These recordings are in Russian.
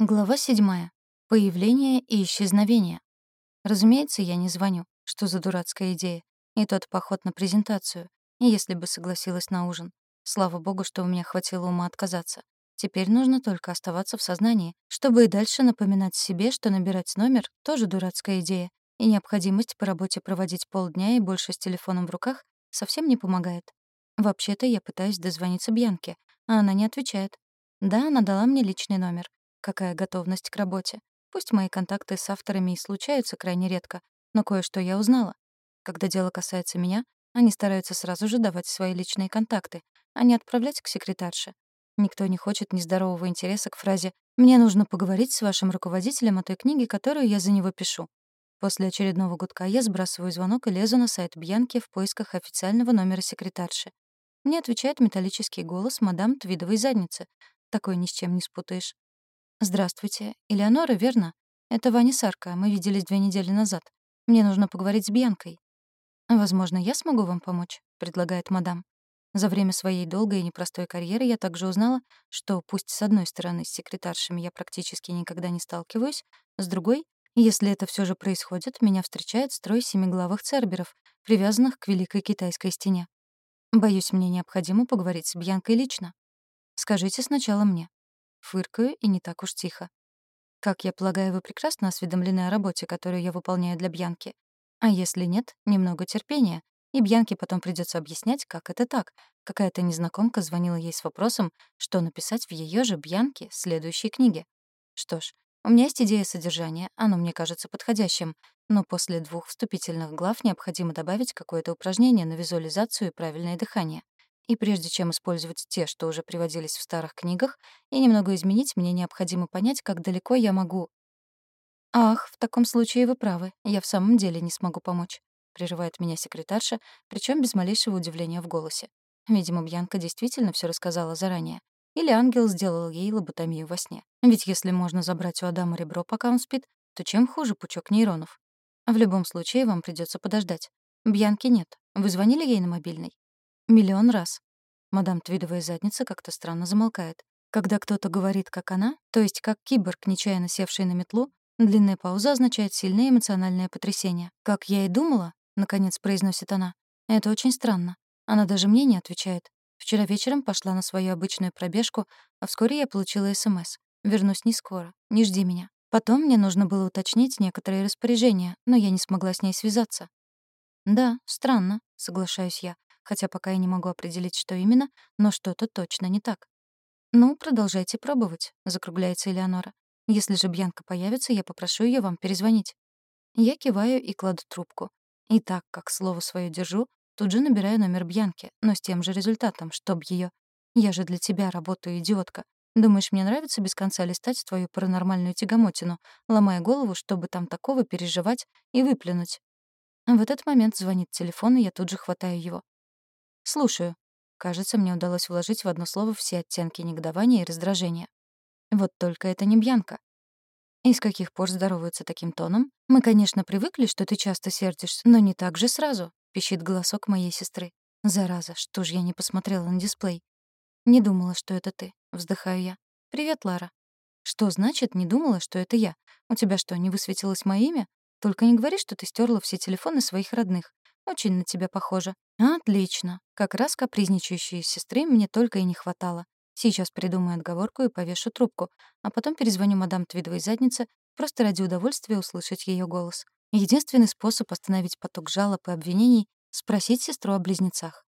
Глава 7. Появление и исчезновение. Разумеется, я не звоню. Что за дурацкая идея? И тот поход на презентацию. И если бы согласилась на ужин. Слава богу, что у меня хватило ума отказаться. Теперь нужно только оставаться в сознании, чтобы и дальше напоминать себе, что набирать номер — тоже дурацкая идея, и необходимость по работе проводить полдня и больше с телефоном в руках совсем не помогает. Вообще-то я пытаюсь дозвониться Бьянке, а она не отвечает. Да, она дала мне личный номер, Какая готовность к работе. Пусть мои контакты с авторами и случаются крайне редко, но кое-что я узнала. Когда дело касается меня, они стараются сразу же давать свои личные контакты, а не отправлять к секретарше. Никто не хочет нездорового интереса к фразе «Мне нужно поговорить с вашим руководителем о той книге, которую я за него пишу». После очередного гудка я сбрасываю звонок и лезу на сайт Бьянки в поисках официального номера секретарши. Мне отвечает металлический голос мадам Твидовой задницы. Такой ни с чем не спутаешь. «Здравствуйте. Элеонора, верно? Это Ваня Сарка. Мы виделись две недели назад. Мне нужно поговорить с Бьянкой». «Возможно, я смогу вам помочь», — предлагает мадам. За время своей долгой и непростой карьеры я также узнала, что пусть с одной стороны с секретаршами я практически никогда не сталкиваюсь, с другой, если это все же происходит, меня встречает строй семиглавых церберов, привязанных к Великой Китайской стене. Боюсь, мне необходимо поговорить с Бьянкой лично. Скажите сначала мне. Фыркаю и не так уж тихо. Как я полагаю, вы прекрасно осведомлены о работе, которую я выполняю для Бьянки. А если нет, немного терпения, и Бьянке потом придется объяснять, как это так. Какая-то незнакомка звонила ей с вопросом, что написать в ее же Бьянке следующей книге. Что ж, у меня есть идея содержания, оно мне кажется подходящим, но после двух вступительных глав необходимо добавить какое-то упражнение на визуализацию и правильное дыхание. И прежде чем использовать те, что уже приводились в старых книгах, и немного изменить, мне необходимо понять, как далеко я могу. «Ах, в таком случае вы правы. Я в самом деле не смогу помочь», — прерывает меня секретарша, причем без малейшего удивления в голосе. Видимо, Бьянка действительно все рассказала заранее. Или ангел сделал ей лоботомию во сне. Ведь если можно забрать у Адама ребро, пока он спит, то чем хуже пучок нейронов? В любом случае, вам придется подождать. Бьянки нет. Вы звонили ей на мобильный? Миллион раз. Мадам Твидовая задница как-то странно замолкает. Когда кто-то говорит, как она, то есть как киборг, нечаянно севший на метлу, длинная пауза означает сильное эмоциональное потрясение. «Как я и думала», — наконец произносит она. «Это очень странно. Она даже мне не отвечает. Вчера вечером пошла на свою обычную пробежку, а вскоре я получила СМС. Вернусь не скоро. Не жди меня. Потом мне нужно было уточнить некоторые распоряжения, но я не смогла с ней связаться. «Да, странно», — соглашаюсь я хотя пока я не могу определить, что именно, но что-то точно не так. «Ну, продолжайте пробовать», — закругляется Элеонора. «Если же Бьянка появится, я попрошу ее вам перезвонить». Я киваю и кладу трубку. И так, как слово свое держу, тут же набираю номер Бьянки, но с тем же результатом, чтоб ее. Я же для тебя работаю, идиотка. Думаешь, мне нравится без конца листать твою паранормальную тягомотину, ломая голову, чтобы там такого переживать и выплюнуть? В этот момент звонит телефон, и я тут же хватаю его. «Слушаю». Кажется, мне удалось вложить в одно слово все оттенки негодования и раздражения. Вот только это не Бьянка. И с каких пор здороваются таким тоном? Мы, конечно, привыкли, что ты часто сердишься, но не так же сразу, — пищит голосок моей сестры. Зараза, что ж я не посмотрела на дисплей? Не думала, что это ты, — вздыхаю я. Привет, Лара. Что значит «не думала, что это я»? У тебя что, не высветилось мое имя? Только не говори, что ты стерла все телефоны своих родных. Очень на тебя похоже. Отлично. Как раз капризничающей сестры мне только и не хватало. Сейчас придумаю отговорку и повешу трубку, а потом перезвоню мадам Твидовой заднице просто ради удовольствия услышать ее голос. Единственный способ остановить поток жалоб и обвинений — спросить сестру о близнецах.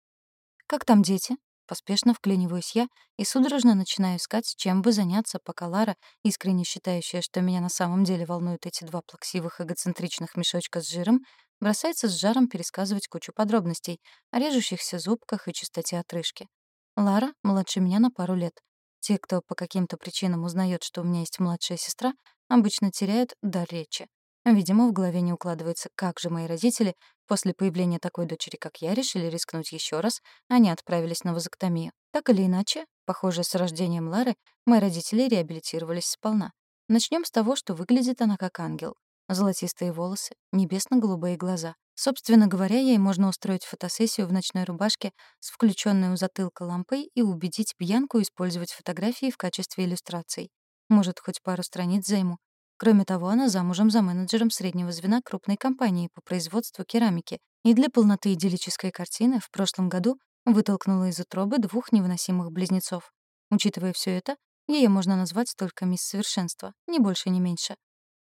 «Как там дети?» Поспешно вклиниваюсь я и судорожно начинаю искать, чем бы заняться, пока Лара, искренне считающая, что меня на самом деле волнуют эти два плаксивых эгоцентричных мешочка с жиром, бросается с жаром пересказывать кучу подробностей о режущихся зубках и чистоте отрыжки. Лара младше меня на пару лет. Те, кто по каким-то причинам узнает, что у меня есть младшая сестра, обычно теряют дар речи. Видимо, в голове не укладывается, как же мои родители после появления такой дочери, как я, решили рискнуть еще раз, они отправились на вазоктомию. Так или иначе, похоже, с рождением Лары мои родители реабилитировались сполна. Начнем с того, что выглядит она как ангел. Золотистые волосы, небесно-голубые глаза. Собственно говоря, ей можно устроить фотосессию в ночной рубашке с включенной у затылка лампой и убедить Бьянку использовать фотографии в качестве иллюстраций. Может, хоть пару страниц займу. Кроме того, она замужем за менеджером среднего звена крупной компании по производству керамики и для полноты идиллической картины в прошлом году вытолкнула из утробы двух невыносимых близнецов. Учитывая все это, ее можно назвать только мисс Совершенство, ни больше, ни меньше.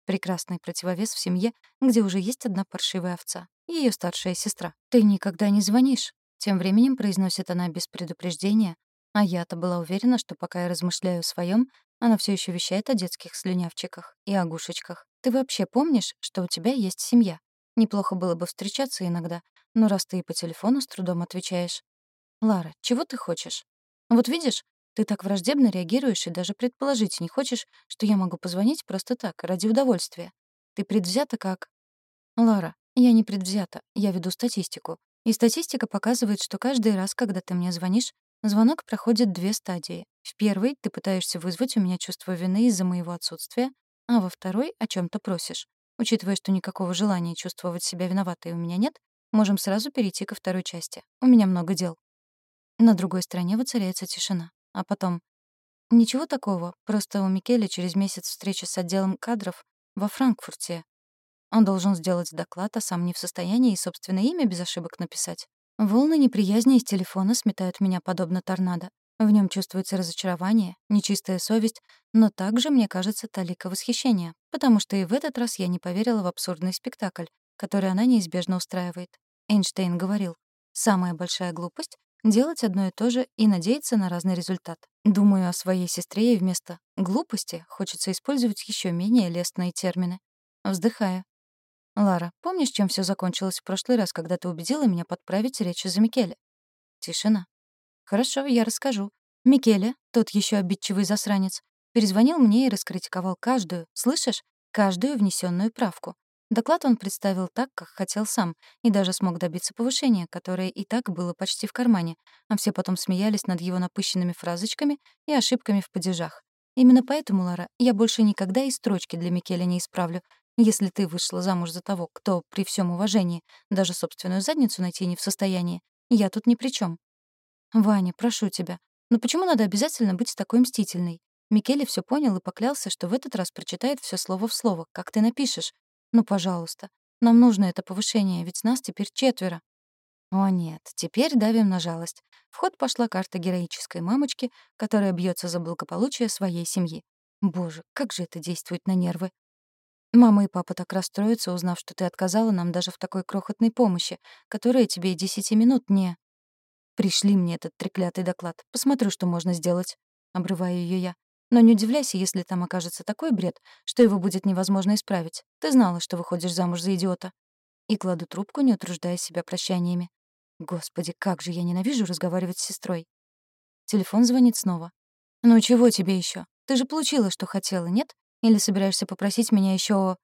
Прекрасный противовес в семье, где уже есть одна паршивая овца, ее старшая сестра. «Ты никогда не звонишь», — тем временем произносит она без предупреждения, а я-то была уверена, что пока я размышляю о своем, она все еще вещает о детских слюнявчиках и огушечках. Ты вообще помнишь, что у тебя есть семья? Неплохо было бы встречаться иногда, но раз ты и по телефону с трудом отвечаешь. Лара, чего ты хочешь? Вот видишь, ты так враждебно реагируешь и даже предположить не хочешь, что я могу позвонить просто так, ради удовольствия. Ты предвзята как... Лара, я не предвзята, я веду статистику. И статистика показывает, что каждый раз, когда ты мне звонишь, Звонок проходит две стадии. В первой ты пытаешься вызвать у меня чувство вины из-за моего отсутствия, а во второй — о чем то просишь. Учитывая, что никакого желания чувствовать себя виноватой у меня нет, можем сразу перейти ко второй части. У меня много дел. На другой стороне воцаряется тишина. А потом... Ничего такого, просто у Микеля через месяц встреча с отделом кадров во Франкфурте. Он должен сделать доклад, а сам не в состоянии и собственное имя без ошибок написать. Волны неприязни из телефона сметают меня подобно торнадо. В нем чувствуется разочарование, нечистая совесть, но также, мне кажется, талика восхищения, потому что и в этот раз я не поверила в абсурдный спектакль, который она неизбежно устраивает. Эйнштейн говорил, «Самая большая глупость — делать одно и то же и надеяться на разный результат». Думаю о своей сестре, и вместо «глупости» хочется использовать еще менее лестные термины. Вздыхаю. «Лара, помнишь, чем все закончилось в прошлый раз, когда ты убедила меня подправить речь за Микеле?» Тишина. «Хорошо, я расскажу. Микеле, тот еще обидчивый засранец, перезвонил мне и раскритиковал каждую, слышишь, каждую внесенную правку. Доклад он представил так, как хотел сам, и даже смог добиться повышения, которое и так было почти в кармане, а все потом смеялись над его напыщенными фразочками и ошибками в падежах. Именно поэтому, Лара, я больше никогда и строчки для Микеля не исправлю, если ты вышла замуж за того, кто, при всем уважении, даже собственную задницу найти не в состоянии, я тут ни при чем. Ваня, прошу тебя, но почему надо обязательно быть такой мстительной? Микеле все понял и поклялся, что в этот раз прочитает все слово в слово, как ты напишешь. Ну, пожалуйста. Нам нужно это повышение, ведь нас теперь четверо. О нет, теперь давим на жалость. В ход пошла карта героической мамочки, которая бьется за благополучие своей семьи. Боже, как же это действует на нервы. Мама и папа так расстроятся, узнав, что ты отказала нам даже в такой крохотной помощи, которая тебе и десяти минут не... Пришли мне этот треклятый доклад. Посмотрю, что можно сделать. Обрываю ее я. Но не удивляйся, если там окажется такой бред, что его будет невозможно исправить. Ты знала, что выходишь замуж за идиота. И кладу трубку, не утруждая себя прощаниями. Господи, как же я ненавижу разговаривать с сестрой. Телефон звонит снова. «Ну чего тебе еще? Ты же получила, что хотела, нет? Или собираешься попросить меня еще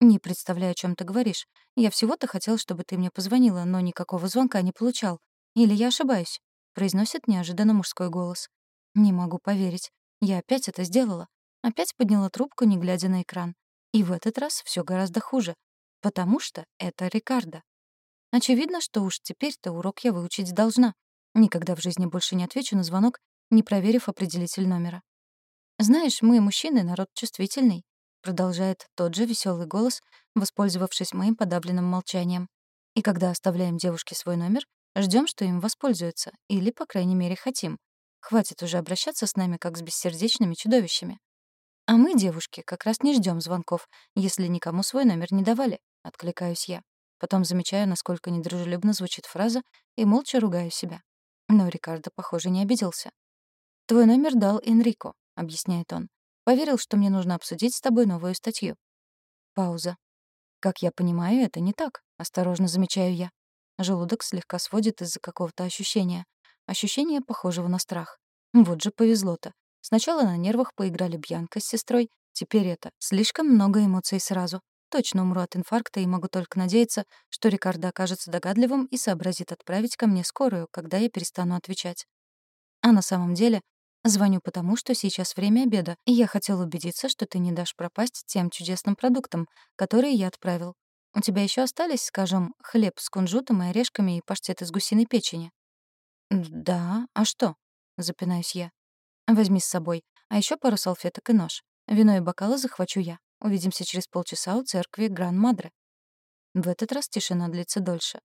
«Не представляю, о чем ты говоришь. Я всего-то хотел, чтобы ты мне позвонила, но никакого звонка не получал. Или я ошибаюсь?» — произносит неожиданно мужской голос. «Не могу поверить. Я опять это сделала. Опять подняла трубку, не глядя на экран. И в этот раз все гораздо хуже. Потому что это Рикардо. Очевидно, что уж теперь-то урок я выучить должна. Никогда в жизни больше не отвечу на звонок, не проверив определитель номера. «Знаешь, мы, мужчины, народ чувствительный», — продолжает тот же веселый голос, воспользовавшись моим подавленным молчанием. «И когда оставляем девушке свой номер, ждем, что им воспользуются, или, по крайней мере, хотим. Хватит уже обращаться с нами, как с бессердечными чудовищами. А мы, девушки, как раз не ждем звонков, если никому свой номер не давали», — откликаюсь я. Потом замечаю, насколько недружелюбно звучит фраза, и молча ругаю себя. Но Рикардо, похоже, не обиделся. «Твой номер дал Энрико. — объясняет он. «Поверил, что мне нужно обсудить с тобой новую статью». Пауза. «Как я понимаю, это не так», — осторожно замечаю я. Желудок слегка сводит из-за какого-то ощущения. Ощущение, похожего на страх. Вот же повезло-то. Сначала на нервах поиграли Бьянка с сестрой, теперь это. Слишком много эмоций сразу. Точно умру от инфаркта и могу только надеяться, что Рикардо окажется догадливым и сообразит отправить ко мне скорую, когда я перестану отвечать. А на самом деле Звоню потому, что сейчас время обеда, и я хотел убедиться, что ты не дашь пропасть тем чудесным продуктам, которые я отправил. У тебя еще остались, скажем, хлеб с кунжутом и орешками и паштет из гусиной печени? Да, а что? Запинаюсь я. Возьми с собой, а еще пару салфеток и нож. Вино и бокалы захвачу я. Увидимся через полчаса у церкви Гран-Мадре. В этот раз тишина длится дольше.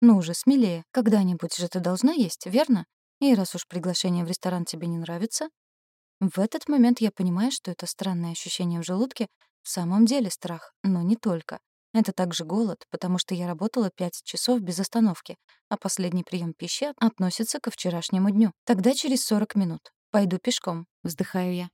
Ну уже смелее. Когда-нибудь же ты должна есть, верно? И раз уж приглашение в ресторан тебе не нравится... В этот момент я понимаю, что это странное ощущение в желудке в самом деле страх, но не только. Это также голод, потому что я работала пять часов без остановки, а последний прием пищи относится ко вчерашнему дню. Тогда через 40 минут. Пойду пешком, вздыхаю я.